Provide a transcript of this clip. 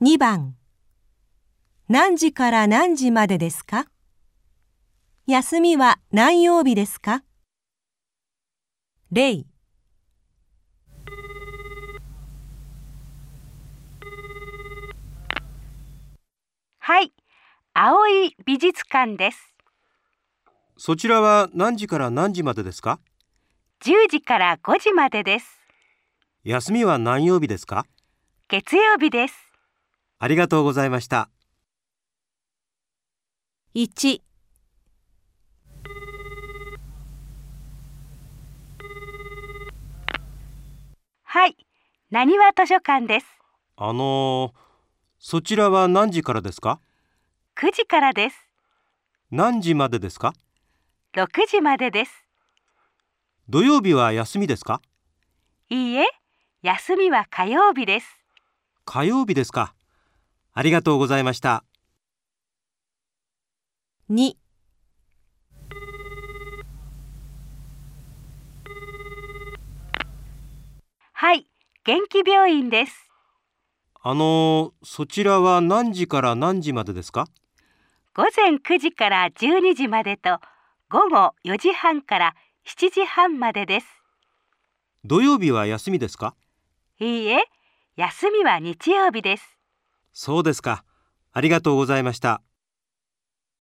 2番。何時から何時までですか？休みは何曜日ですか？例。はい、青い美術館です。そちらは何時から何時までですか？10時から5時までです。休みは何曜日ですか？月曜日です。ありがとうございました。1はい、なにわ図書館です。あのー、そちらは何時からですか？9時からです。何時までですか？6時までです。土曜日は休みですか？いいえ、休みは火曜日です。火曜日ですかありがとうございました。2はい、元気病院です。あのー、そちらは何時から何時までですか？午前9時から12時までと午後4時半から7時半までです。土曜日は休みですか？いいえ、休みは日曜日です。そうですか。ありがとうございました。